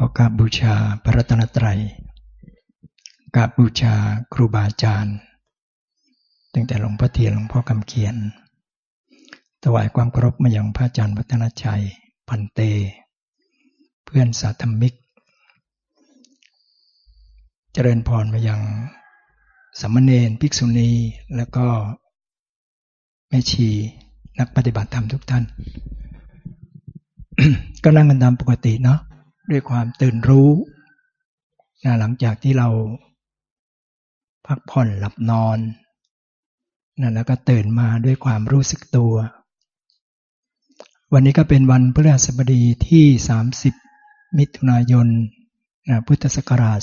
ก็กราบบูชาพระรัตนตรัยกราบบูชาครูบาอาจารย์ตั้งแต่หลวงพ่อเทียนหลวงพ่อคำเขียน ถวายความเคารพมายังพระอาจารย์วัฒนชัย พันเต เพื่อนสาธมิก เจริญพรมายังสมณเณรภิกษุณีแล้วก็แม่ชีนักปฏิบัติธรรมทุกท่าน ก็นั่งกันตามปกติเนาะ ด้วยความตื่นรู้นะหลังจากที่เราพักผ่อนหลับนอนนะแล้วก็ตื่นมาด้วยความรู้สึกตัว วันนี้ก็เป็นวันพฤหัสบดีที่ 30 มิถุนายนนะพุทธศักราช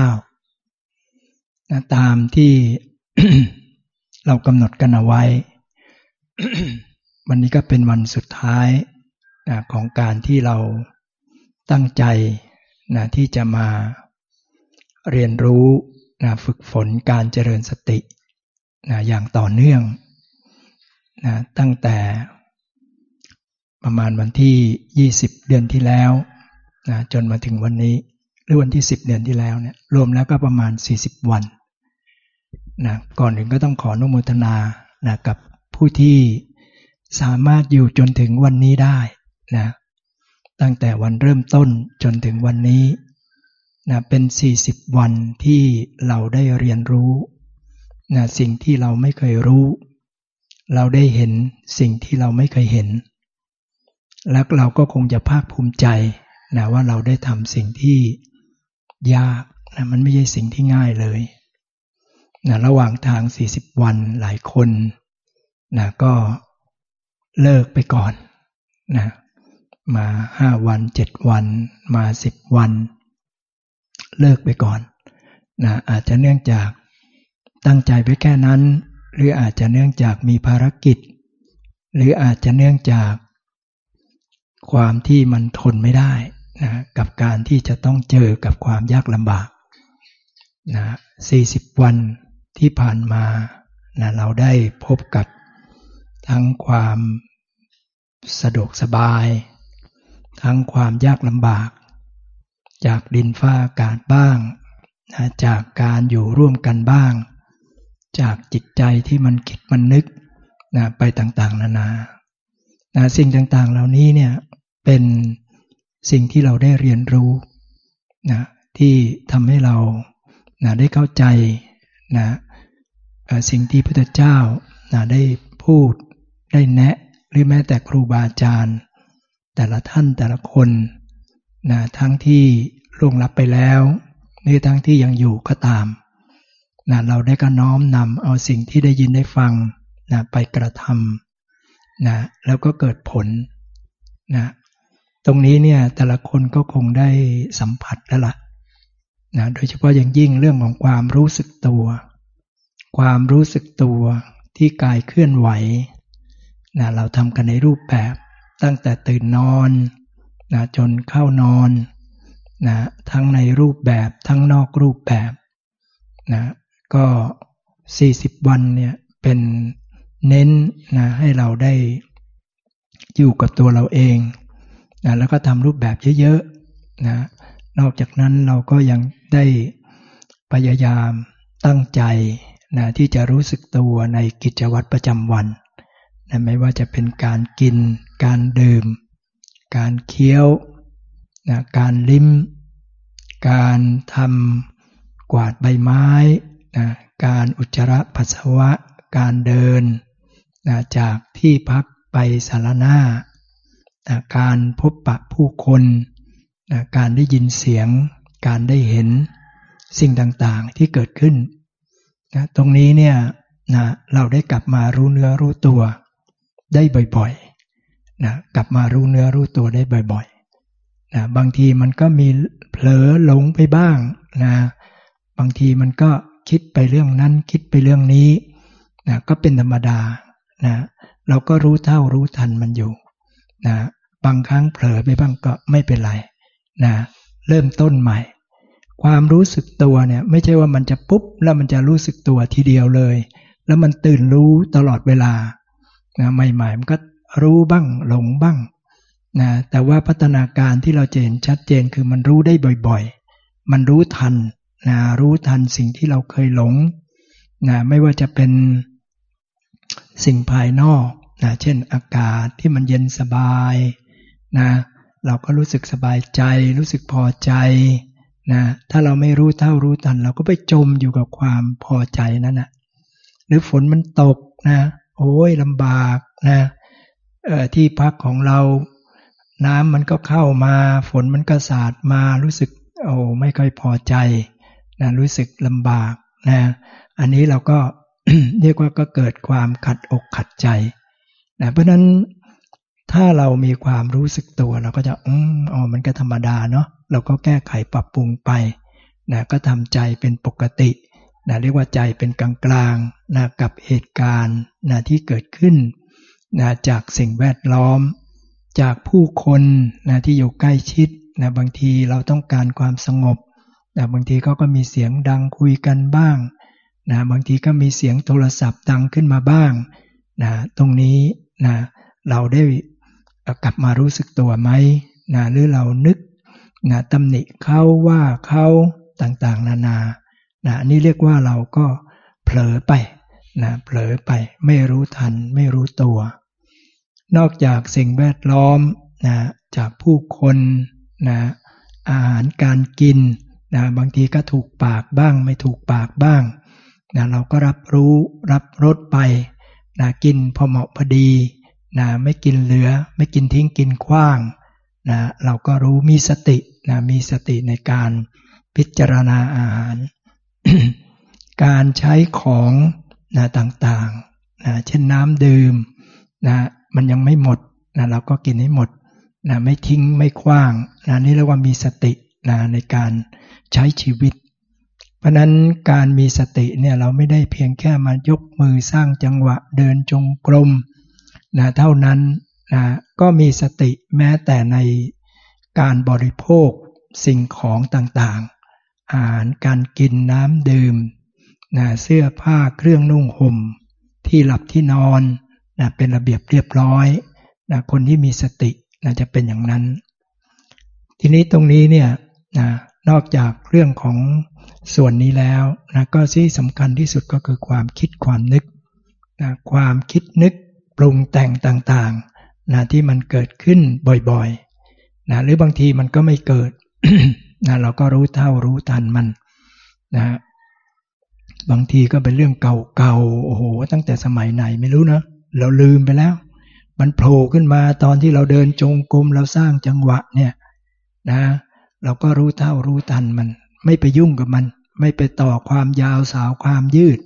2559นะตามที่เรากำหนดกันเอาไว้ วันนี้ก็เป็นวันสุดท้าย นะของการที่เราตั้งใจนะที่จะมาเรียนรู้นะฝึกฝนการเจริญสตินะอย่างต่อเนื่องนะตั้งแต่ประมาณวันที่ 20 เดือนที่แล้วนะจนมาถึงวันนี้ หรือวันที่ 10 เดือนที่แล้วเนี่ยรวมแล้วก็ประมาณ 40 วันนะก่อนอื่นก็ต้องขออนุโมทนานะกับผู้ที่สามารถอยู่จนถึงวันนี้ได้ นะตั้งแต่วันเริ่มต้นจนถึงวันนี้นะเป็น 40 วันที่เราได้เรียนรู้นะสิ่งที่เราไม่เคยรู้ เราได้เห็นสิ่งที่เราไม่เคยเห็น แล้วเราก็คงจะภาคภูมิใจนะว่าเราได้ทำสิ่งที่ยากนะมันไม่ใช่สิ่งที่ง่ายเลยนะระหว่างทาง 40 วันหลายคนนะก็เลิกไปก่อนนะ มาห้าวันเจ็ดวัน มาสิบวัน เลิกไปก่อนนะอาจจะเนื่องจากตั้งใจไปแค่นั้น หรืออาจจะเนื่องจากมีภารกิจ หรืออาจจะเนื่องจากความที่มันทนไม่ได้นะกับการที่จะต้องเจอกับความยากลำบากนะ40 วันที่ผ่านมานะเราได้พบกับทั้งความสะดวกสบาย ทั้งความยากลำบาก จากดินฟ้าอากาศบ้างนะจากการอยู่ร่วมกันบ้าง จากจิตใจที่มันคิดมันนึกนะไปต่างๆ นานานะสิ่งต่างๆ เหล่านี้เนี่ยเป็นสิ่งที่เราได้เรียนรู้นะที่ทำให้เรานะได้เข้าใจนะสิ่งที่พระพุทธเจ้านะได้พูดได้แนะหรือแม้แต่ครูบาอาจารย์ แต่ละท่านแต่ละคนนะทั้งที่ล่วงลับไปแล้วหรือทั้งที่ยังอยู่ก็ตามนะเราได้ก็น้อมนำเอาสิ่งที่ได้ยินได้ฟังนะไปกระทำนะแล้วก็เกิดผลนะตรงนี้เนี่ยแต่ละคนก็คงได้สัมผัสแล้วละ่ะนะโดยเฉพาะอย่างยิ่งเรื่องของความรู้สึกตัว ความรู้สึกตัวที่กายเคลื่อนไหวนะเราทำกันในรูปแบบ ตั้งแต่ตื่นนอนนะจนเข้านอนนะทั้งในรูปแบบทั้งนอกรูปแบบนะก็ 40 วันเนี่ยเป็นเน้นนะให้เราได้อยู่กับตัวเราเองนะแล้วก็ทำรูปแบบเยอะๆนะนอกจากนั้นเราก็ยังได้พยายามตั้งใจนะที่จะรู้สึกตัวในกิจวัตรประจำวันนะไม่ว่าจะเป็นการกิน การดื่ม การเคี้ยวนะการลิ้ม การทำกวาดใบไม้นะการอุจจาระปัสสาวะ การเดินนะจากที่พักไปสารนานะการพบปะผู้คนนะการได้ยินเสียง การได้เห็นสิ่งต่างๆที่เกิดขึ้นนะตรงนี้เนี่ยนะเราได้กลับมารู้เนื้อรู้ตัวได้บ่อยๆ นะกลับมารู้เนื้อรู้ตัวได้บ่อยๆนะบางทีมันก็มีเผลอหลงไปบ้างนะบางทีมันก็คิดไปเรื่องนั้นคิดไปเรื่องนี้นะก็เป็นธรรมดานะเราก็รู้เท่ารู้ทันมันอยู่นะบางครั้งเผลอไปบ้างก็ไม่เป็นไรนะเริ่มต้นใหม่ ความรู้สึกตัวเนี่ยไม่ใช่ว่ามันจะปุ๊บแล้วมันจะรู้สึกตัวทีเดียวเลย แล้วมันตื่นรู้ตลอดเวลานะใหม่ๆมันก็ รู้บ้างหลงบ้างนะแต่ว่าพัฒนาการที่เราเห็นชัดเจนคือมันรู้ได้บ่อยๆ มันรู้ทันนะรู้ทันสิ่งที่เราเคยหลงนะไม่ว่าจะเป็นสิ่งภายนอกนะเช่นอากาศที่มันเย็นสบายนะเราก็รู้สึกสบายใจ รู้สึกพอใจนะถ้าเราไม่รู้เท่ารู้ทัน เราก็ไปจมอยู่กับความพอใจนั่นนะหรือฝนมันตกนะโอ้ยลำบากนะ ที่พักของเราน้ำมันก็เข้ามาฝนมันก็สาดมารู้สึกโอ้ไม่ค่อยพอใจนะรู้สึกลำบากนะอันนี้เราก็เรียกว่าก็เกิดความขัดอกขัดใจนะเพราะนั้นถ้าเรามีความรู้สึกตัวเราก็จะอืมอ๋อมันก็ธรรมดาเนาะเราก็แก้ไขปรับปรุงไปนะก็ทำใจเป็นปกตินะเรียกว่าใจเป็นกลางกลางนะกับเหตุการณ์นะที่เกิดขึ้น นะจากสิ่งแวดล้อม จากผู้คนนะที่อยู่ใกล้ชิดนะบางทีเราต้องการความสงบนะบางทีเขาก็มีเสียงดังคุยกันบ้างนะบางทีก็มีเสียงโทรศัพท์ดังขึ้นมาบ้างนะตรงนี้นะเราได้กลับมารู้สึกตัวไหมนะหรือเรานึกนะตำหนิเขาว่าเขาต่างๆ นานานะนี่เรียกว่าเราก็เผลอไปนะเผลอไปไม่รู้ทันไม่รู้ตัว นอกจากสิ่งแวดล้อมนะจากผู้คนนะอาหารการกินนะบางทีก็ถูกปากบ้าง ไม่ถูกปากบ้างนะเราก็รับรู้รับรสไปนะกินพอเหมาะพอดีนะไม่กินเหลือ ไม่กินทิ้งกินขว้างนะเราก็รู้มีสตินะมีสติในการพิจารณาอาหาร การใช้ของนะต่างๆนะเช่นน้ำดื่มนะ มันยังไม่หมดนะเราก็กินให้หมดนะไม่ทิ้งไม่คว้างนะนี่เรียกว่ามีสตินะในการใช้ชีวิต เพราะนั้นการมีสติเนี่ยเราไม่ได้เพียงแค่มายกมือสร้างจังหวะเดินจงกรมนะเท่านั้นนะก็มีสติแม้แต่ในการบริโภคสิ่งของต่างๆ อาหารการกินน้ำดื่มนะเสื้อผ้าเครื่องนุ่งห่ม ที่หลับที่นอน นะเป็นระเบียบเรียบร้อยนะคนที่มีสตินะจะเป็นอย่างนั้น ทีนี้ตรงนี้เนี่ยนะนอกจากเรื่องของส่วนนี้แล้วนะก็ที่สำคัญที่สุดก็คือความคิดความนึกนะความคิดนึกปรุงแต่งต่างๆนะที่มันเกิดขึ้นบ่อยๆนะหรือบางทีมันก็ไม่เกิดนะเราก็รู้เท่ารู้ทันมันนะบางทีก็เป็นเรื่องเก่าๆโอ้โห ตั้งแต่สมัยไหนไม่รู้นะ เราลืมไปแล้ว มันโผล่ขึ้นมาตอนที่เราเดินจงกรมเราสร้างจังหวะเนี่ยนะ เราก็รู้เท่ารู้ทันมัน ไม่ไปยุ่งกับมัน ไม่ไปต่อความยาวสาวความยืด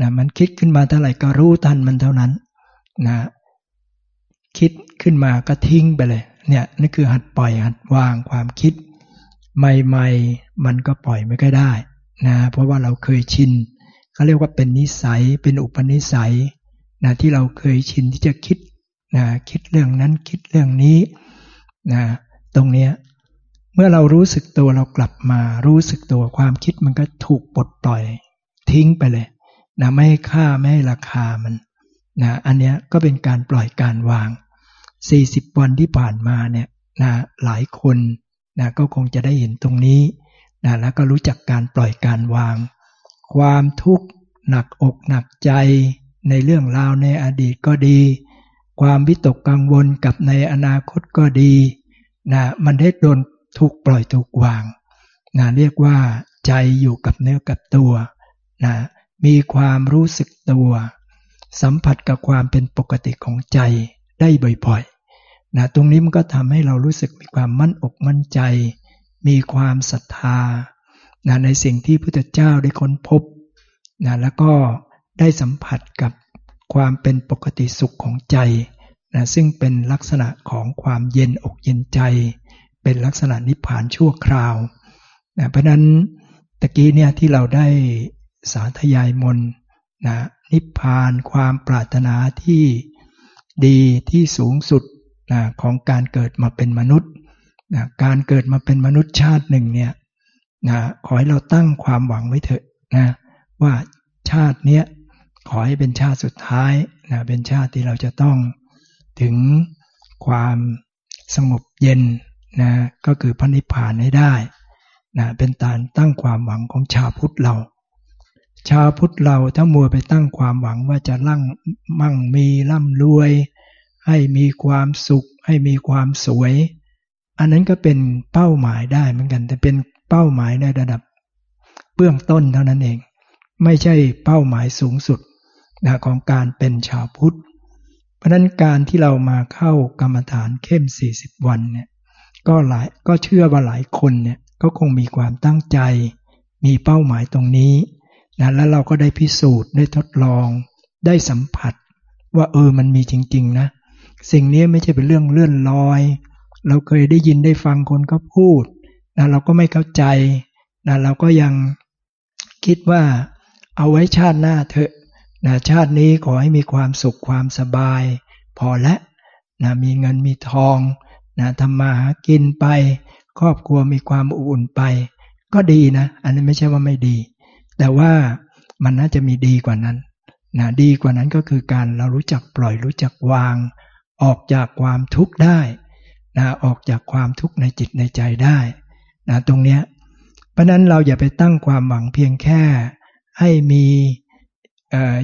นะมันคิดขึ้นมาเท่าไหร่ก็รู้ทันมันเท่านั้นนะคิดขึ้นมาก็ทิ้งไปเลย เนี่ยนี่คือหัดปล่อยหัดวางความคิด ใหม่ๆมันก็ปล่อยไม่ก็ได้นะเพราะว่าเราเคยชินเขาเรียกว่าเป็นนิสัยเป็นอุปนิสัย นะที่เราเคยชินที่จะคิดนะคิดเรื่องนั้นคิดเรื่องนี้นะตรงเนี้ยเมื่อเรารู้สึกตัวเรากลับมารู้สึกตัวความคิดมันก็ถูกปลดปล่อยทิ้งไปเลยนะไม่ให้ค่าไม่ให้ราคามันนะอันเนี้ยก็เป็นการปล่อยการวาง 40 วันที่ผ่านมาเนี่ยนะหลายคนนะก็คงจะได้เห็นตรงนี้นะแล้วก็รู้จักการปล่อยการวาง ความทุกข์หนักอกหนักใจ ในเรื่องราวในอดีตก็ดี ความวิตกกังวลกับในอนาคตก็ดีนะมันได้โดนถูกปล่อยถูกวางนะเรียกว่าใจอยู่กับเนื้อกับตัวนะมีความรู้สึกตัว สัมผัสกับความเป็นปกติของใจได้บ่อยๆนะตรงนี้มันก็ทำให้เรารู้สึกมีความมั่นอกมั่นใจ มีความศรัทธานะในสิ่งที่พุทธเจ้าได้ค้นพบนะแล้วก็ ได้สัมผัสกับความเป็นปกติสุขของใจนะซึ่งเป็นลักษณะของความเย็นอกเย็นใจ เป็นลักษณะนิพพานชั่วคราวนะเพราะนั้นตะกี้เนี่ยที่เราได้สาธยายมนนะนิพพานความปรารถนาที่ดีที่สูงสุดนะของการเกิดมาเป็นมนุษย์นะการเกิดมาเป็นมนุษย์ชาติหนึ่งเนี่ยนะขอให้เราตั้งความหวังไว้เถอะนะว่าชาติเนี้ย ขอให้เป็นชาติสุดท้ายนะเป็นชาติที่เราจะต้องถึงความสงบเย็นนะก็คือพระนิพพานให้ได้นะเป็นตานตั้งความหวังของชาวพุทธเรา ชาวพุทธเราถ้ามัวไปตั้งความหวังว่าจะลั่งมั่งมีร่ำรวย ให้มีความสุข ให้มีความสวย อันนั้นก็เป็นเป้าหมายได้เหมือนกัน แต่เป็นเป้าหมายในระดับเบื้องต้นเท่านั้นเอง ไม่ใช่เป้าหมายสูงสุด นะของการเป็นชาวพุทธ เพราะนั้นการที่เรามาเข้ากรรมฐานเข้ม 40 วันเนี่ยก็หลายก็เชื่อว่าหลายคนเนี่ยก็คงมีความตั้งใจ มีเป้าหมายตรงนี้นะแล้วเราก็ได้พิสูจน์ได้ทดลอง ได้สัมผัส ว่าเออมันมีจริง ๆ นะ สิ่งนี้ไม่ใช่เป็นเรื่องเลื่อนลอย เราเคยได้ยินได้ฟังคนก็พูดนะเราก็ไม่เข้าใจนะเราก็ยังคิดว่าเอาไว้ชาติหน้าเถอะ นะชาตินี้ขอให้มีความสุขความสบาย พอและนะมีเงินมีทองนะทำมาหากินไป ครอบครัวมีความอบอุ่นไป ก็ดีนะ อันนี้ไม่ใช่ว่าไม่ดี แต่ว่ามันน่าจะมีดีกว่านั้นนะดีกว่านั้นก็คือการเรารู้จักปล่อยรู้จักวาง ออกจากความทุกข์ได้นะออกจากความทุกข์ในจิตในใจได้นะตรงเนี้ยเพราะนั้นเราอย่าไปตั้งความหวังเพียงแค่ ให้มี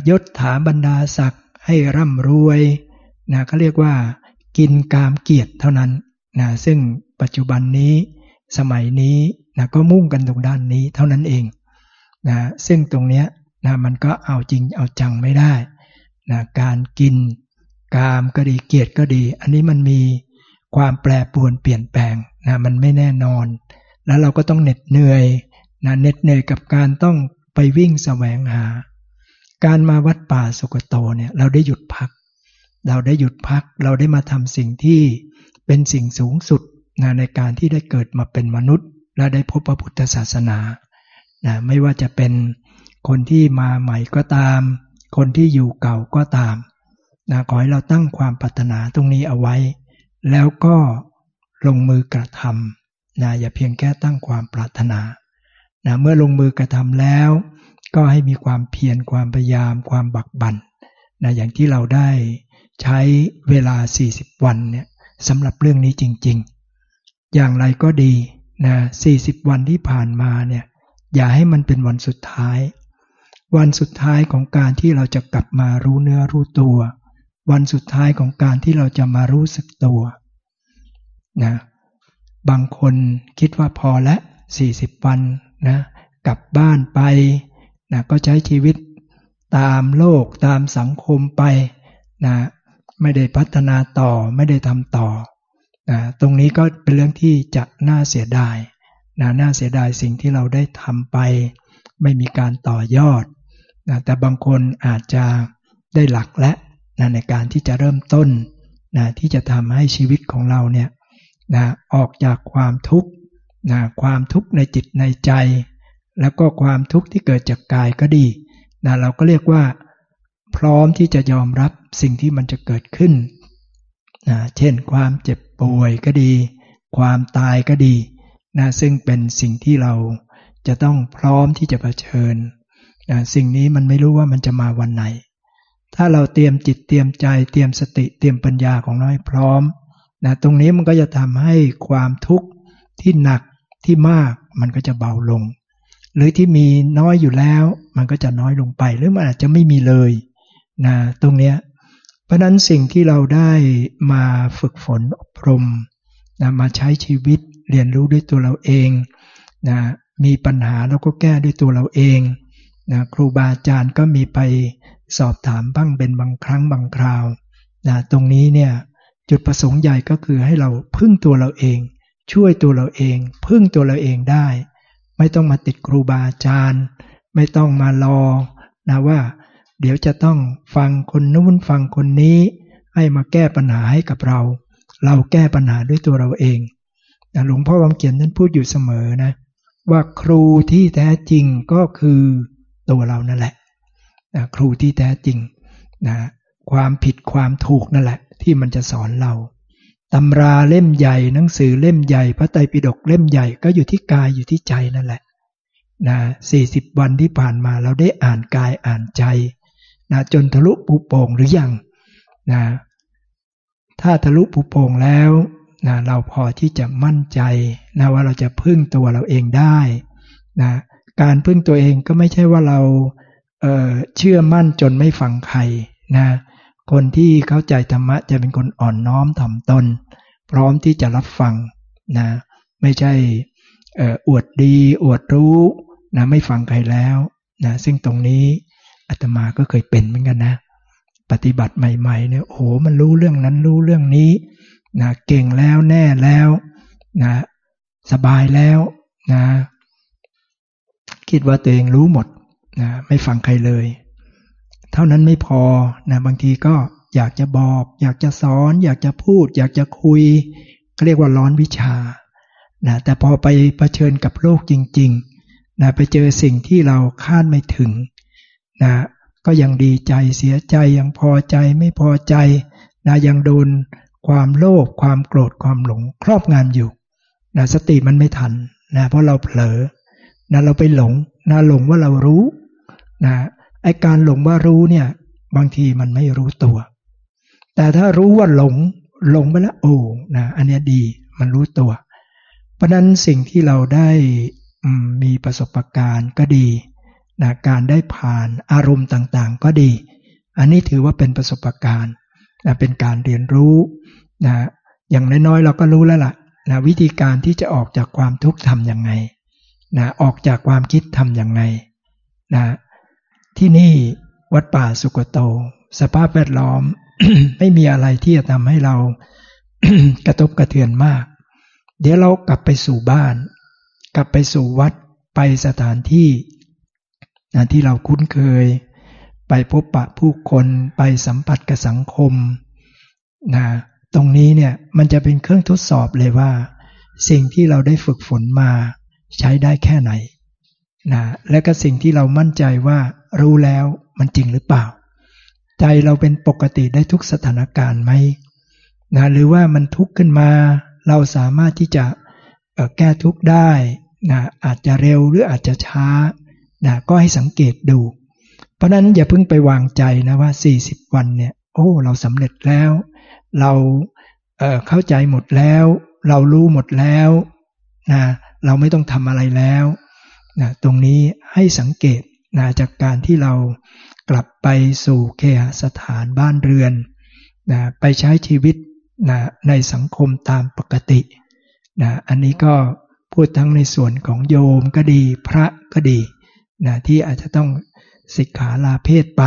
ยศถาบรรดาศักดิ์ให้ร่ำรวยนะเขาเรียกว่ากินกามเกียรติเท่านั้นนะซึ่งปัจจุบันนี้สมัยนี้นะก็มุ่งกันตรงด้านนี้เท่านั้นเองนะซึ่งตรงนี้นะมันก็เอาจริงเอาจังไม่ได้นะการกินกามก็ดีเกียรติก็ดี อันนี้มันมีความแปรปรวนเปลี่ยนแปลงนะมันไม่แน่นอน แล้วเราก็ต้องเหน็ดเหนื่อยนะเหน็ดเหนื่อยกับการต้องไปวิ่งแสวงหา การมาวัดป่าสุกโตเนี่ยเราได้หยุดพัก เราได้หยุดพัก เราได้มาทำสิ่งที่เป็นสิ่งสูงสุดนะในการที่ได้เกิดมาเป็นมนุษย์ และได้พบพระพุทธศาสนานะไม่ว่าจะเป็นคนที่มาใหม่ก็ตาม คนที่อยู่เก่าก็ตามนะขอให้เราตั้งความปรารถนาตรงนี้เอาไว้ แล้วก็ลงมือกระทำนะอย่าเพียงแค่ตั้งความปรารถนานะเมื่อลงมือกระทำแล้ว ก็ให้มีความเพียรความพยายาม ความบักบันนะอย่างที่เราได้ใช้เวลา 40 วันเนี่ยสำหรับเรื่องนี้จริง ๆ อย่างไรก็ดีนะ40 วันที่ผ่านมาเนี่ยอย่าให้มันเป็นวันสุดท้าย วันสุดท้ายของการที่เราจะกลับมารู้เนื้อรู้ตัว วันสุดท้ายของการที่เราจะมารู้สึกตัวนะบางคนคิดว่าพอและ40 วันนะกลับบ้านไป นะก็ใช้ชีวิตตามโลกตามสังคมไปนะไม่ได้พัฒนาต่อไม่ได้ทำต่อนะตรงนี้ก็เป็นเรื่องที่จะน่าเสียดายนะน่าเสียดายสิ่งที่เราได้ทำไป ไม่มีการต่อยอดนะแต่บางคนอาจจะได้หลักและนะในการที่จะเริ่มต้นนะที่จะทำให้ชีวิตของเราเนี่ยนะออกจากความทุกข์นะความทุกข์ในจิตในใจ แล้วก็ความทุกข์ที่เกิดจากกายก็ดีนะเราก็เรียกว่า พร้อมที่จะยอมรับสิ่งที่มันจะเกิดขึ้นนะเช่น ความเจ็บป่วยก็ดี ความตายก็ดีนะซึ่งเป็นสิ่งที่เราจะต้องพร้อมที่จะะเผชิญนะสิ่งนี้มันไม่รู้ว่ามันจะมาวันไหน ถ้าเราเตรียมจิตเตรียมใจ เตรียมสติเตรียมปัญญาของเราให้พร้อมนะตรงนี้มันก็จะทำให้ความทุกข์ที่หนักที่มากมันก็จะเบาลง หรือที่มีน้อยอยู่แล้ว มันก็จะน้อยลงไป หรือมันอาจจะไม่มีเลยนะตรงเนี้ยเพราะนั้นสิ่งที่เราได้มาฝึกฝนอบรมนะมาใช้ชีวิตเรียนรู้ด้วยตัวเราเองนะมีปัญหาเราก็แก้ด้วยตัวเราเองนะครูบาอาจารย์ก็มีไปสอบถามบ้างเป็นบางครั้งบางคราวนะตรงนี้เนี่ยจุดประสงค์ใหญ่ก็คือให้เราพึ่งตัวเราเอง ช่วยตัวเราเอง พึ่งตัวเราเองได้ ไม่ต้องมาติดครูบาอาจารย์ ไม่ต้องมารอนะว่า เดี๋ยวจะต้องฟังคนนู้นฟังคนนี้ ให้มาแก้ปัญหาให้กับเรา เราแก้ปัญหาด้วยตัวเราเองหลวงพ่อคำเขียนท่านพูดอยู่เสมอนะว่าครูที่แท้จริงก็คือตัวเรานั่นแหละนะครูที่แท้จริงนะความผิดความถูกนั่นแหละ ที่มันจะสอนเรา ตำราเล่มใหญ่หนังสือเล่มใหญ่ พระไตรปิฎกเล่มใหญ่ก็อยู่ที่กายอยู่ที่ใจนั่นแหละนะสี่สิบวันที่ผ่านมาเราได้อ่านกายอ่านใจนะจนทะลุปูโป่งหรือยังนะถ้าทะลุปูโป่งแล้วนะเราพอที่จะมั่นใจนะว่าเราจะพึ่งตัวเราเองได้นะการพึ่งตัวเองก็ไม่ใช่ว่าเราเเชื่อมั่นจนไม่ฟังใครนะ คนที่เข้าใจธรรมะจะเป็นคนอ่อนน้อมถ่อมตน พร้อมที่จะรับฟังนะไม่ใช่อวดดี อวดรู้นะไม่ฟังใครแล้วนะซึ่งตรงนี้อาตมาก็เคยเป็นเหมือนกันนะ ปฏิบัติใหม่ๆเนี่ยโอ้โหมันรู้เรื่องนั้นรู้เรื่องนี้นะเก่งแล้วแน่แล้วนะสบายแล้วนะคิดว่าตัวเองรู้หมดนะไม่ฟังใครเลย เท่านั้นไม่พอนะบางทีก็อยากจะบอก อยากจะสอน อยากจะพูด อยากจะคุยก็เรียกว่าร้อนวิชานะแต่พอไปเผชิญกับโลกจริงๆนะไปเจอสิ่งที่เราคาดไม่ถึงนะก็ยังดีใจเสียใจยังพอใจไม่พอใจนะยังโดนความโลภความโกรธความหลงครอบงำอยู่นะสติมันไม่ทันนะเพราะเราเผลอนะเราไปหลงนะหลงว่าเรารู้นะ ไอการหลงว่ารู้เนี่ย บางทีมันไม่รู้ตัว แต่ถ้ารู้ว่าหลงหลงไปแล้วโอ้นะอันนี้ดีมันรู้ตัว เพราะนั้นสิ่งที่เราได้มีประสบการณ์ก็ดีนะการได้ผ่านอารมณ์ต่างๆ ก็ดี อันนี้ถือว่าเป็นประสบการณ์นะเป็นการเรียนรู้นะอย่างน้อยๆเราก็รู้แล้วล่ะนะวิธีการที่จะออกจากความทุกข์ทำยังไงนะออกจากความคิดทำยังไงนะ ที่นี่วัดป่าสุกโต สภาพแวดล้อม ไม่มีอะไรที่จะทำให้เรากระทบกระเทือนมาก เดี๋ยวเรากลับไปสู่บ้าน กลับไปสู่วัดไปสถานที่นะที่เราคุ้นเคย ไปพบปะผู้คนไปสัมผัสกับสังคมนะตรงนี้เนี่ยมันจะเป็นเครื่องทดสอบเลยว่า สิ่งที่เราได้ฝึกฝนมาใช้ได้แค่ไหน นะและก็สิ่งที่เรามั่นใจว่ารู้แล้วมันจริงหรือเปล่า ใจเราเป็นปกติได้ทุกสถานการณ์ไหมนะหรือว่ามันทุกข์ขึ้นมา เราสามารถที่จะแก้ทุกข์ได้นะอาจจะเร็วหรืออาจจะช้านะก็ให้สังเกตดู เพราะนั้นอย่าเพิ่งไปวางใจนะว่า 40 วันเนี่ยโอ้เราสำเร็จแล้ว เราเเข้าใจหมดแล้ว เรารู้หมดแล้วนะเราไม่ต้องทำอะไรแล้ว นะตรงนี้ให้สังเกตนะจากการที่เรากลับไปสู่เคหสถานบ้านเรือนนะไปใช้ชีวิตนะในสังคมตามปกตินะอันนี้ก็พูดทั้งในส่วนของโยมก็ดีพระก็ดีนะที่อาจจะต้องสิกขาลาเพศไป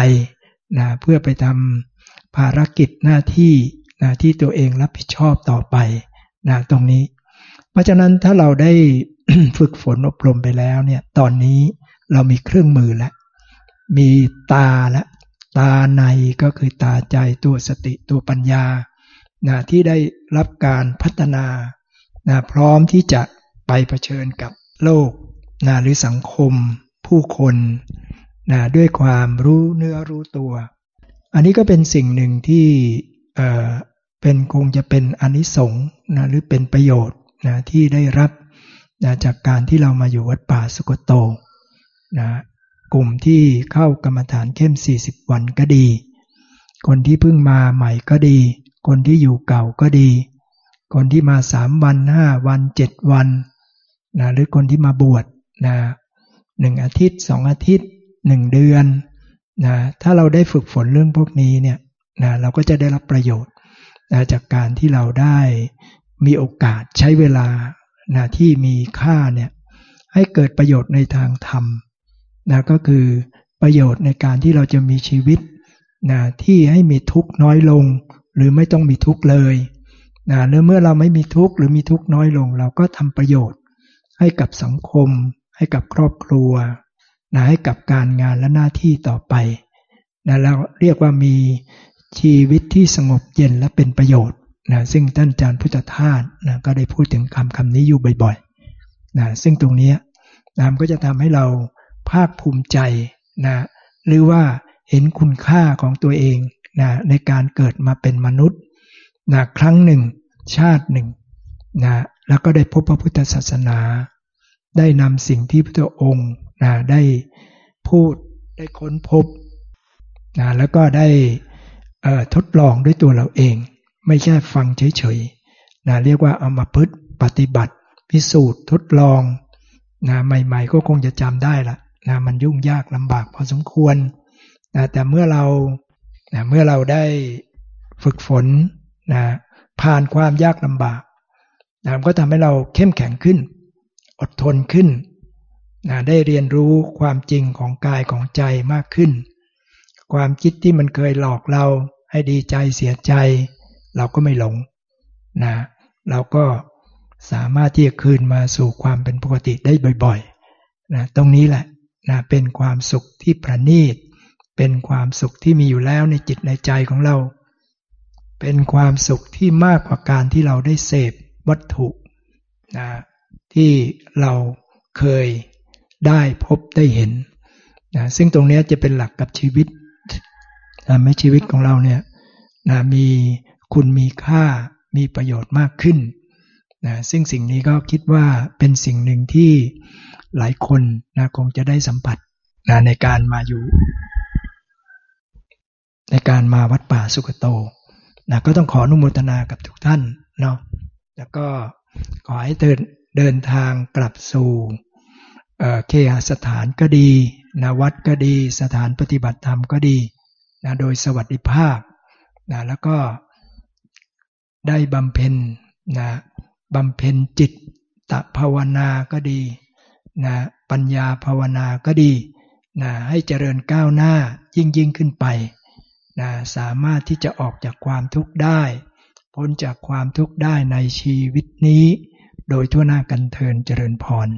นะเพื่อไปทำภารกิจหน้าที่นะที่ตัวเองรับผิดชอบต่อไปนะตรงนี้ เพราะฉะนั้นถ้าเราได้ ฝึกฝนอบรมไปแล้วเนี่ยตอนนี้เรามีเครื่องมือแล้วมีตาและตาในก็คือตาใจตัวสติตัวปัญญานะที่ได้รับการพัฒนานะพร้อมที่จะไปเผชิญกับโลกนะหรือสังคมผู้คนนะด้วยความรู้เนื้อรู้ตัว อันนี้ก็เป็นสิ่งหนึ่งที่เเป็นคงจะเป็นอนิสงส์นะหรือเป็นประโยชน์นะที่ได้รับ นะจากการที่เรามาอยู่วัดป่าสุกโตนะกลุ่มที่เข้ากรรมฐานเข้ม 40 วันก็ดี คนที่เพิ่งมาใหม่ก็ดี คนที่อยู่เก่าก็ดี คนที่มาสามวันห้าวันเจ็ดวันนะหรือคนที่มาบวชนะหนึ่งอาทิตย์สองอาทิตย์หนึ่งเดือนนะถ้าเราได้ฝึกฝนเรื่องพวกนี้เนี่ยนะเราก็จะได้รับประโยชน์นะจากการที่เราได้มีโอกาสใช้เวลา นะที่มีค่าเนี่ยให้เกิดประโยชน์ในทางธรรมนะก็คือประโยชน์ในการที่เราจะมีชีวิตนะที่ให้มีทุกข์น้อยลง หรือไม่ต้องมีทุกข์เลยนะหรือเมื่อเราไม่มีทุกข์หรือมีทุกข์น้อยลง เราก็ทำประโยชน์ ให้กับสังคม ให้กับครอบครัวนะให้กับการงานและหน้าที่ต่อไปนะแล้วเรียกว่ามีชีวิตที่สงบเย็นและเป็นประโยชน์ นะซึ่งท่านอาจารย์พุทธทาสนะก็ได้พูดถึงคำคำนี้อยู่บ่อยๆนะซึ่งตรงนี้นะก็จะทำให้เราภาคภูมิใจนะหรือว่าเห็นคุณค่าของตัวเองนะในการเกิดมาเป็นมนุษย์นะครั้งหนึ่งชาติหนึ่งนะแล้วก็ได้พบพระพุทธศาสนา ได้นำสิ่งที่พระองค์นะได้พูดได้ค้นพบนะแล้วก็ได้ทดลองด้วยตัวเราเอง ไม่ใช่ฟังเฉยๆนะเรียกว่าเอามาพึ่ปฏิบัติ พิสูจน์ทดลองนะใหม่ๆก็คงจะจำได้ละนะมันยุ่งยากลำบากพอสมควรนะแต่เมื่อเรานะเมื่อเราได้ฝึกฝนนะผ่านความยากลำบากนะก็ทำให้เราเข้มแข็งขึ้น อดทนขึ้นนะได้เรียนรู้ความจริงของกายของใจมากขึ้น ความคิดที่มันเคยหลอกเราให้ดีใจเสียใจ เราก็ไม่หลงนะเราก็สามารถที่จะคืนมาสู่ความเป็นปกติได้บ่อยๆนะตรงนี้แหละนะเป็นความสุขที่ประณีต เป็นความสุขที่มีอยู่แล้วในจิตในใจของเรา เป็นความสุขที่มากกว่าการที่เราได้เสพวัตถุนะที่เราเคยได้พบได้เห็นนะซึ่งตรงนี้จะเป็นหลักกับชีวิตทำให้ชีวิตของเราเนี่ยนะมี คุณมีค่ามีประโยชน์มากขึ้นนะซึ่งสิ่งนี้ก็คิดว่าเป็นสิ่งหนึ่งที่หลายคนนะคงจะได้สัมผัสนะในการมาอยู่ ในการมาวัดป่าสุกโตนะก็ต้องขออนุโมทนากับทุกท่านเนาะแล้วก็ขอให้เดินเดินทางกลับสู่เคหสถานก็ดีนะวัดก็ดี สถานปฏิบัติธรรมก็ดีนะโดยสวัสดิภาพนะแล้วก็ ได้บำเพ็ญนะบำเพ็ญจิตตภาวนาก็ดีนะปัญญาภาวนาก็ดีนะให้เจริญก้าวหน้ายิ่งยิ่งขึ้นไปนะสามารถที่จะออกจากความทุกข์ได้ พ้นจากความทุกข์ได้ในชีวิตนี้ โดยทั่วหน้ากันเทินเจริญพร